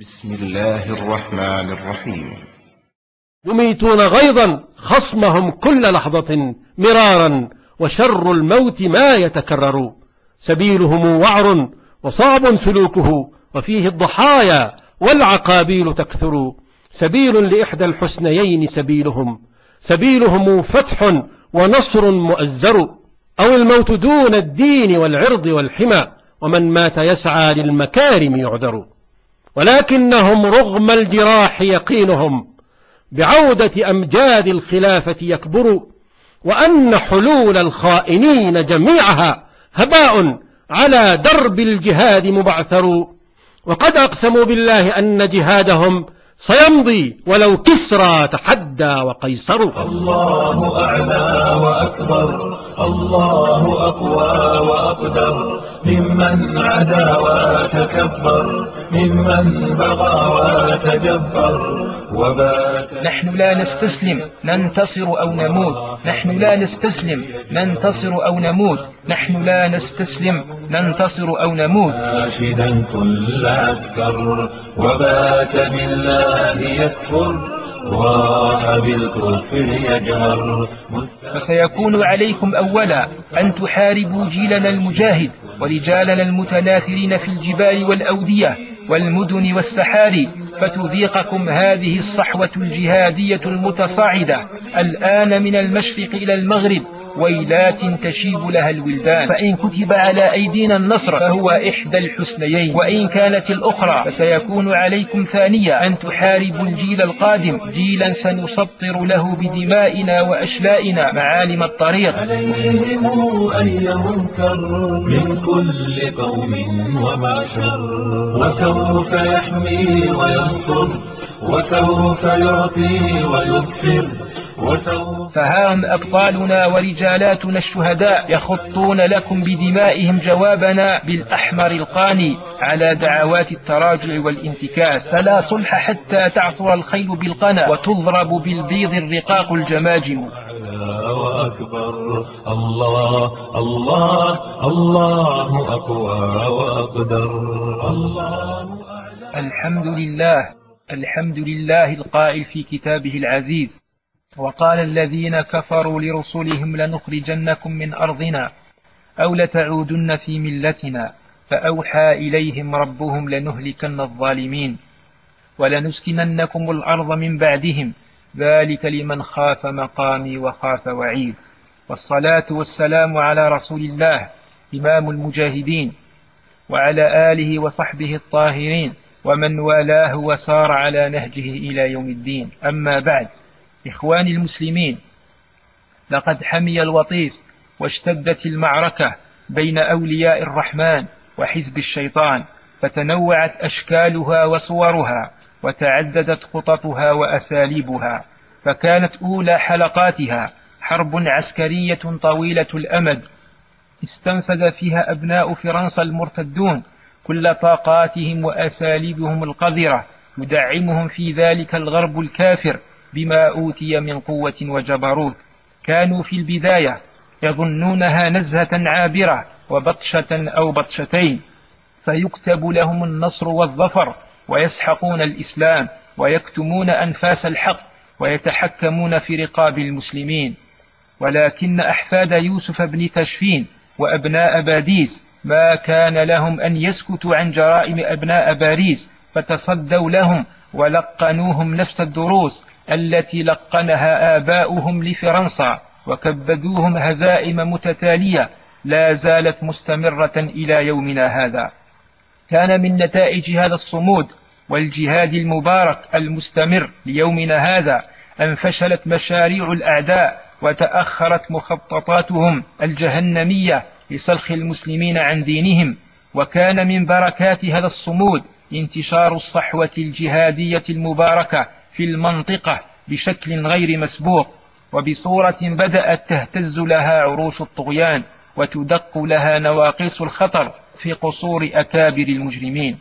بسم الله الرحمن الرحيم. يميتون غيظا خصمهم كل لحظة مرارا وشر الموت ما يتكرر. سبيلهم وعر وصعب سلوكه وفيه الضحايا والعقابيل تكثر. سبيل لإحدى الحسنيين سبيلهم. سبيلهم فتح ونصر مؤزر. أو الموت دون الدين والعرض والحمى. ومن مات يسعى للمكارم يعذر. ولكنهم رغم الجراح يقينهم بعودة أمجاد الخلافة يكبر وأن حلول الخائنين جميعها هباء على درب الجهاد مبعثر. وقد أقسموا بالله أن جهادهم سيمضي ولو كسرى تحدى وقيصر. الله أعلى وأكبر. الله أقوى وأقدر ممن عدا وتكبر ممن بغى وتجبر. وبات نحن لا نستسلم ننتصر أو نموت. نحن لا نستسلم ننتصر أو نموت. نحن لا نستسلم ننتصر أو نموت. ناشدا كل عسكر. وبات بالله يكفر. فسيكون عليكم أولا أن تحاربوا جيلنا المجاهد ورجالنا المتناثرين في الجبال والأودية والمدن والسحاري فتذيقكم هذه الصحوة الجهادية المتصاعدة الآن من المشرق إلى المغرب ويلات تشيب لها الولدان. فإن كتب على أيدينا النصر فهو إحدى الحسنيين. وإن كانت الأخرى فسيكون عليكم ثانية. أن تحاربوا الجيل القادم. جيلا سنسطر له بدمائنا وأشلائنا معالم الطريق. عليهم منكر من كل قوم ومعشر وسوف يحمي وينصر. وسوف يعطي ويغفر وسوف فها هم أبطالنا ورجالاتنا الشهداء يخطون لكم بدمائهم جوابنا بالأحمر القاني على دعوات التراجع والانتكاس. فلا صلح حتى تعثر الخيل بالقنا وتضرب بالبيض الرقاق الجماجم. وأكبر الله الله الله أقوى وأقدر الله الحمد لله الحمد لله القائل في كتابه العزيز. وقال الذين كفروا لرسلهم لنخرجنكم من أرضنا أو لتعودن في ملتنا فأوحى إليهم ربهم لنهلكن الظالمين ولنسكننكم الأرض من بعدهم ذلك لمن خاف مقامي وخاف وعيد والصلاة والسلام على رسول الله إمام المجاهدين وعلى آله وصحبه الطاهرين ومن والاه وسار على نهجه إلى يوم الدين. أما بعد إخواني المسلمين لقد حمي الوطيس واشتدت المعركة بين أولياء الرحمن وحزب الشيطان فتنوعت أشكالها وصورها وتعددت خططها وأساليبها فكانت أولى حلقاتها حرب عسكرية طويلة الأمد. استنفذ فيها أبناء فرنسا المرتدون كل طاقاتهم وأساليبهم القذرة يدعمهم في ذلك الغرب الكافر. بما أوتي من قوة وجبروت. كانوا في البداية يظنونها نزهة عابرة وبطشة أو بطشتين. فيكتب لهم النصر والظفر ويسحقون الإسلام ويكتمون أنفاس الحق ويتحكمون في رقاب المسلمين. ولكن أحفاد يوسف بن تشفين وأبناء باديس ما كان لهم أن يسكتوا عن جرائم أبناء باريس فتصدوا لهم ولقنوهم نفس الدروس التي لقنها آباؤهم لفرنسا وكبدوهم هزائم متتالية لا زالت مستمرة إلى يومنا هذا. كان من نتائج هذا الصمود والجهاد المبارك المستمر ليومنا هذا أن فشلت مشاريع الأعداء وتأخرت مخططاتهم الجهنمية لسلخ المسلمين عن دينهم وكان من بركات هذا الصمود انتشار الصحوة الجهادية المباركة في المنطقة بشكل غير مسبوق وبصورة بدأت تهتز لها عروش الطغيان وتدق لها نواقص الخطر في قصور أكابر المجرمين.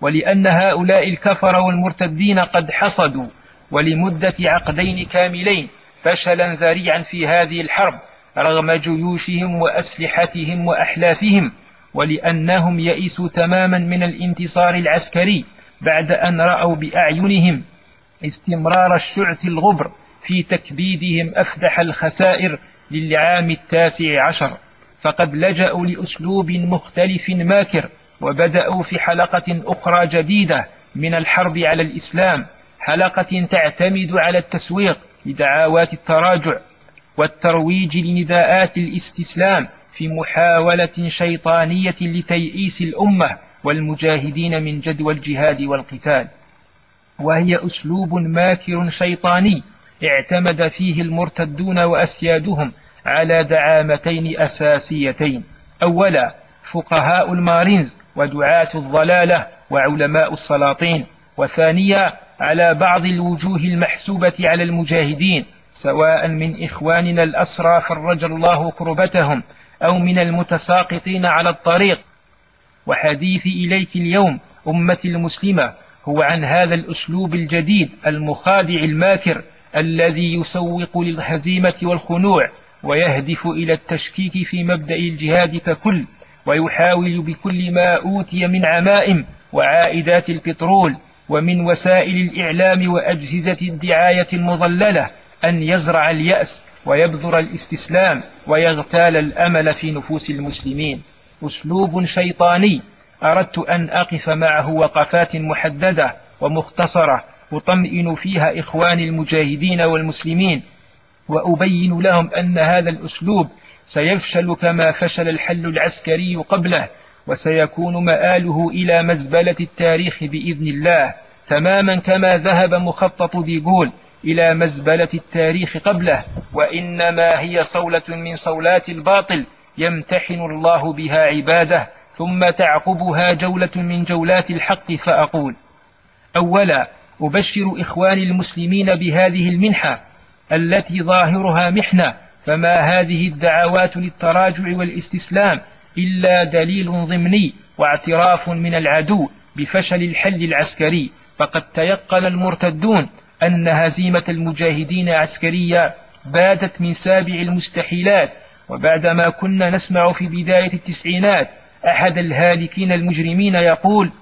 ولأن هؤلاء الكفر والمرتدين قد حصدوا ولمدة عقدين كاملين فشلا ذريعا في هذه الحرب رغم جيوشهم وأسلحتهم وأحلافهم ولأنهم يئسوا تماما من الانتصار العسكري بعد أن رأوا بأعينهم استمرار الشعث الغبر في تكبيدهم أفدح الخسائر للعام التاسع عشر. فقد لجأوا لأسلوب مختلف ماكر وبدأوا في حلقة أخرى جديدة من الحرب على الإسلام حلقة تعتمد على التسويق لدعوات التراجع والترويج لنداءات الاستسلام في محاولة شيطانية لتيئيس الأمة والمجاهدين من جدوى الجهاد والقتال. وهي أسلوب ماكر شيطاني اعتمد فيه المرتدون وأسيادهم على دعامتين أساسيتين. أولا فقهاء المارينز ودعاة الضلالة وعلماء السلاطين. وثانيا على بعض الوجوه المحسوبة على المجاهدين سواء من إخواننا الأسرى فرج الله كربتهم أو من المتساقطين على الطريق. وحديثي إليك اليوم أمتي المسلمة هو عن هذا الأسلوب الجديد المخادع الماكر الذي يسوق للهزيمة والخنوع ويهدف إلى التشكيك في مبدأ الجهاد ككل ويحاول بكل ما أوتي من عمائم وعائدات البترول ومن وسائل الإعلام وأجهزة الدعاية المضللة أن يزرع اليأس ويبذر الإستسلام ويغتال الأمل في نفوس المسلمين. أسلوب شيطاني أردت أن أقف معه وقفات محددة ومختصرة أطمئن فيها إخواني المجاهدين والمسلمين وأبين لهم أن هذا الأسلوب سيفشل كما فشل الحل العسكري قبله وسيكون مآله إلى مزبلة التاريخ بإذن الله تماما كما ذهب مخطط ديغول إلى مزبلة التاريخ قبله وإنما هي صولة من صولات الباطل يمتحن الله بها عباده. ثم تعقبها جولة من جولات الحق فأقول أولا أبشر إخواني المسلمين بهذه المنحة التي ظاهرها محنة فما هذه الدعوات للتراجع والاستسلام إلا دليل ضمني واعتراف من العدو بفشل الحل العسكري. فقد تيقن المرتدون أن هزيمة المجاهدين عسكرية بادت من سابع المستحيلات وبعدما كنا نسمع في بداية التسعينات أحد الهالكين المجرمين يقول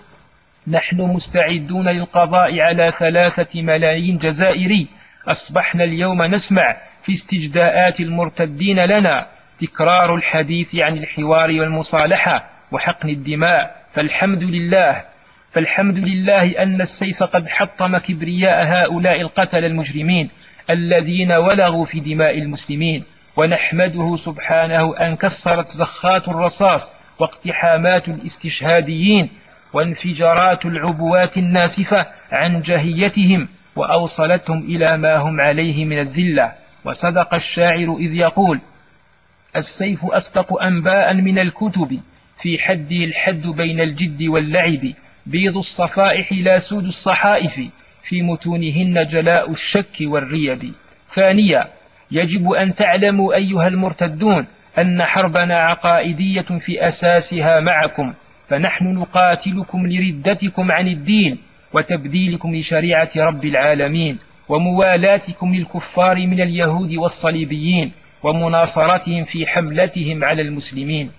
نحن مستعدون للقضاء على ثلاثة ملايين جزائري. أصبحنا اليوم نسمع في استجداءات المرتدين لنا تكرار الحديث عن الحوار والمصالحة وحقن الدماء. فالحمد لله فالحمد لله أن السيف قد حطم كبرياء هؤلاء القتل المجرمين الذين ولغوا في دماء المسلمين. ونحمده سبحانه أن كسرت زخات الرصاص واقتحامات الاستشهاديين وانفجارات العبوات الناسفة عن جهيتهم وأوصلتهم إلى ما هم عليه من الذلة. وصدق الشاعر إذ يقول السيف أصدق أنباء من الكتب في حده الحد بين الجد واللعب بيض الصفائح لا سود الصحائف في متونهن جلاء الشك والريب. ثانيا يجب أن تعلموا أيها المرتدون أن حربنا عقائدية في أساسها معكم فنحن نقاتلكم لردتكم عن الدين وتبديلكم لشريعة رب العالمين وموالاتكم للكفار من اليهود والصليبيين ومناصرتهم في حملتهم على المسلمين.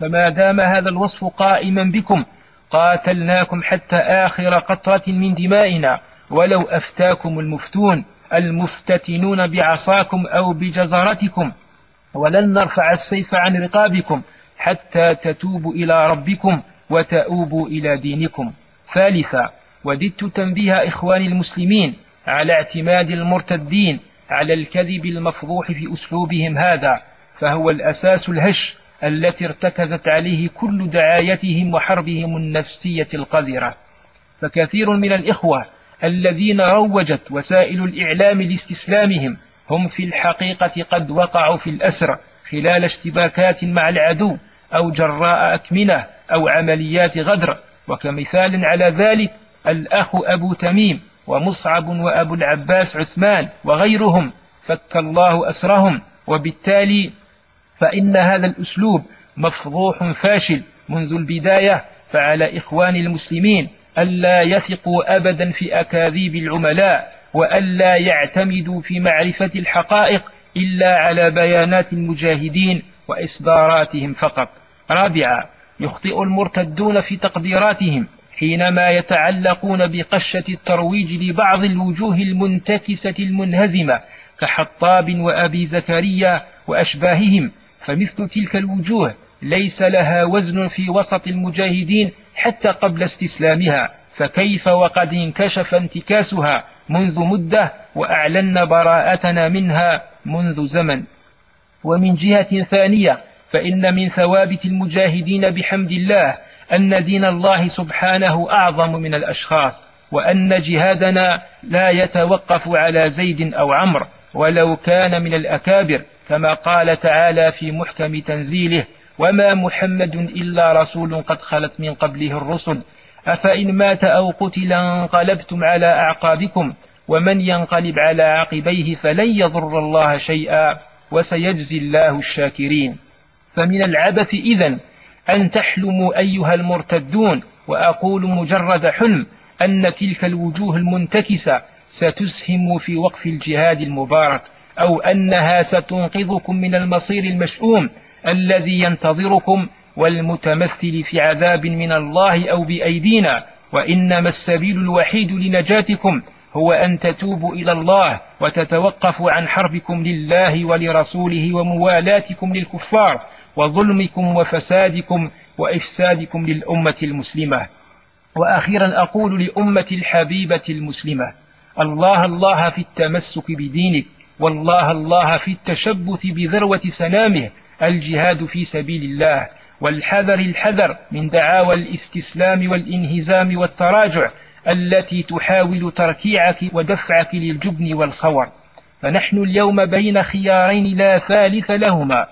فما دام هذا الوصف قائما بكم قاتلناكم حتى آخر قطرة من دمائنا ولو أفتاكم المفتون المفتتنون بعصاكم أو بجزرتكم ولن نرفع السيف عن رقابكم حتى تتوبوا إلى ربكم وتؤوبوا إلى دينكم. ثالثا وددت تنبيه إخواني المسلمين على اعتماد المرتدين على الكذب المفضوح في أسلوبهم هذا فهو الأساس الهش التي ارتكزت عليه كل دعايتهم وحربهم النفسية القذرة. فكثير من الإخوة الذين روجت وسائل الإعلام لاستسلامهم هم في الحقيقة قد وقعوا في الأسر خلال اشتباكات مع العدو أو جراء أكمنة أو عمليات غدر. وكمثال على ذلك الأخ أبو تميم ومصعب وأبو العباس عثمان وغيرهم. فك الله أسرهم. وبالتالي فإن هذا الأسلوب مفضوح فاشل منذ البداية. فعلى إخوان المسلمين ألا يثقوا أبدا في أكاذيب العملاء. وألا يعتمدوا في معرفة الحقائق إلا على بيانات المجاهدين وإصداراتهم فقط. رابعا يخطئ المرتدون في تقديراتهم حينما يتعلقون بقشة الترويج لبعض الوجوه المنتكسة المنهزمة كحطاب وأبي زكريا وأشباههم. فمثل تلك الوجوه ليس لها وزن في وسط المجاهدين حتى قبل استسلامها. فكيف وقد انكشف انتكاسها؟ منذ مدة وأعلن براءتنا منها منذ زمن. ومن جهة ثانية فإن من ثوابت المجاهدين بحمد الله أن دين الله سبحانه أعظم من الأشخاص وأن جهادنا لا يتوقف على زيد أو عمرو ولو كان من الأكابر كما قال تعالى في محكم تنزيله وما محمد إلا رسول قد خلت من قبله الرسل أفإن مات أو قتل انقلبتم على أعقابكم ومن ينقلب على عقبيه فلن يضر الله شيئا وسيجزي الله الشاكرين. فمن العبث إذن أن تحلموا أيها المرتدون وأقول مجرد حلم أن تلك الوجوه المنتكسة ستسهم في وقف الجهاد المبارك أو أنها ستنقذكم من المصير المشؤوم الذي ينتظركم والمتمثل في عذاب من الله أو بأيدينا وإنما السبيل الوحيد لنجاتكم هو أن تتوبوا إلى الله وتتوقفوا عن حربكم لله ولرسوله وموالاتكم للكفار وظلمكم وفسادكم وإفسادكم للأمة المسلمة. وأخيرا أقول لأمة الحبيبة المسلمة الله الله في التمسك بدينك والله الله في التشبث بذروة سنامه الجهاد في سبيل الله. والحذر الحذر من دعاوى الإستسلام والإنهزام والتراجع التي تحاول تركيعك ودفعك للجبن والخور. فنحن اليوم بين خيارين لا ثالث لهما.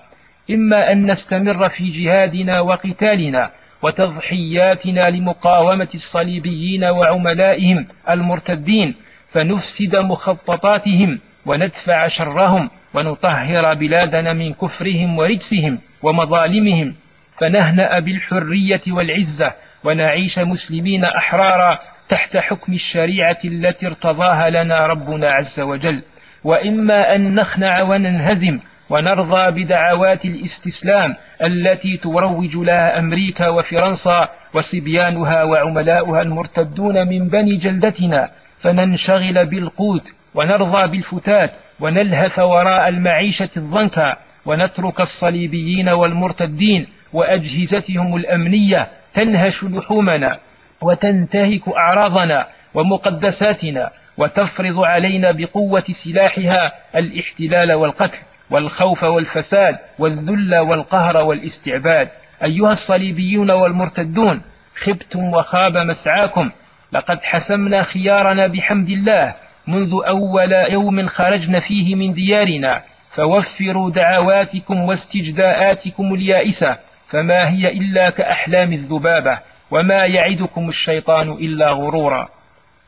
إما أن نستمر في جهادنا وقتالنا وتضحياتنا لمقاومة الصليبيين وعملائهم المرتدين فنفسد مخططاتهم وندفع شرهم ونطهر بلادنا من كفرهم ورجسهم ومظالمهم. فنهنأ بالحرية والعزة ونعيش مسلمين أحرارا تحت حكم الشريعة التي ارتضاها لنا ربنا عز وجل. وإما أن نخنع وننهزم ونرضى بدعوات الاستسلام التي تروج لها أمريكا وفرنسا وصبيانها وعملاؤها المرتدون من بني جلدتنا. فننشغل بالقوت ونرضى بالفتات ونلهث وراء المعيشة الضنكا ونترك الصليبيين والمرتدين وأجهزتهم الأمنية تنهش لحومنا وتنتهك أعراضنا ومقدساتنا وتفرض علينا بقوة سلاحها الاحتلال والقتل والخوف والفساد والذل والقهر والاستعباد. أيها الصليبيون والمرتدون خبتم وخاب مسعاكم. لقد حسمنا خيارنا بحمد الله منذ أول يوم خرجنا فيه من ديارنا. فوفروا دعواتكم واستجداءاتكم اليائسة. فما هي إلا كأحلام الذبابة وما يعدكم الشيطان إلا غرورا.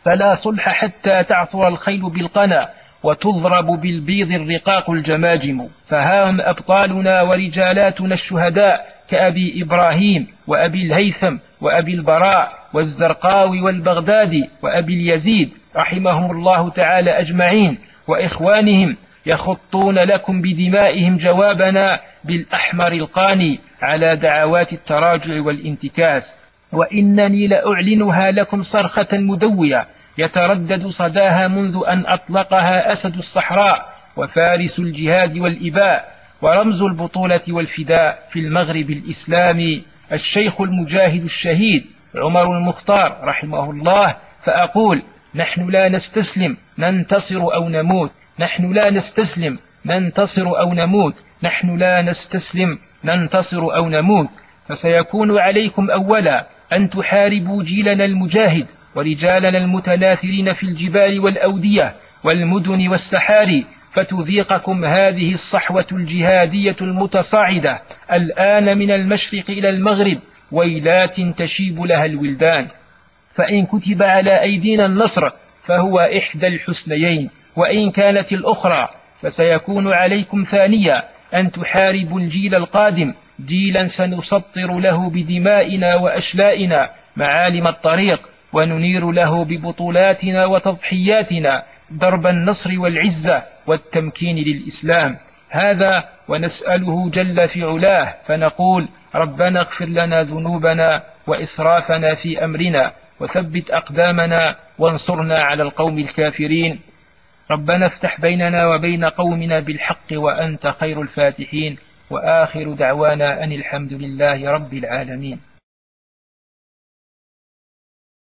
فلا صلح حتى تعثر الخيل بالقنا وتضرب بالبيض الرقاق الجماجم. فهام أبطالنا ورجالاتنا الشهداء كأبي إبراهيم وأبي الهيثم وأبي البراء والزرقاوي والبغدادي وأبي اليزيد رحمهم الله تعالى أجمعين وإخوانهم يخطون لكم بدمائهم جوابنا بالأحمر القاني على دعوات التراجع والانتكاس. وإنني لأعلنها لكم صرخة مدوية يتردد صداها منذ أن أطلقها أسد الصحراء وفارس الجهاد والإباء ورمز البطولة والفداء في المغرب الإسلامي الشيخ المجاهد الشهيد عمر المختار رحمه الله فأقول نحن لا نستسلم ننتصر أو نموت. نحن لا نستسلم ننتصر أو نموت. نحن لا نستسلم ننتصر أو نموت. فسيكون عليكم أولا أن تحاربوا جيلنا المجاهد ورجالنا المتناثرين في الجبال والأودية والمدن والسحاري. فتذيقكم هذه الصحوة الجهادية المتصاعدة. الآن من المشرق إلى المغرب ويلات تشيب لها الولدان. فإن كتب على أيدينا النصر فهو إحدى الحسنيين. وإن كانت الأخرى فسيكون عليكم ثانية أن تحاربوا الجيل القادم جيلا سنسطر له بدمائنا وأشلائنا معالم الطريق وننير له ببطولاتنا وتضحياتنا درب النصر والعزة والتمكين للإسلام. هذا ونسأله جل في علاه فنقول ربنا اغفر لنا ذنوبنا وإسرافنا في أمرنا وثبت أقدامنا وانصرنا على القوم الكافرين. ربنا افتح بيننا وبين قومنا بالحق وأنت خير الفاتحين وآخر دعوانا أن الحمد لله رب العالمين.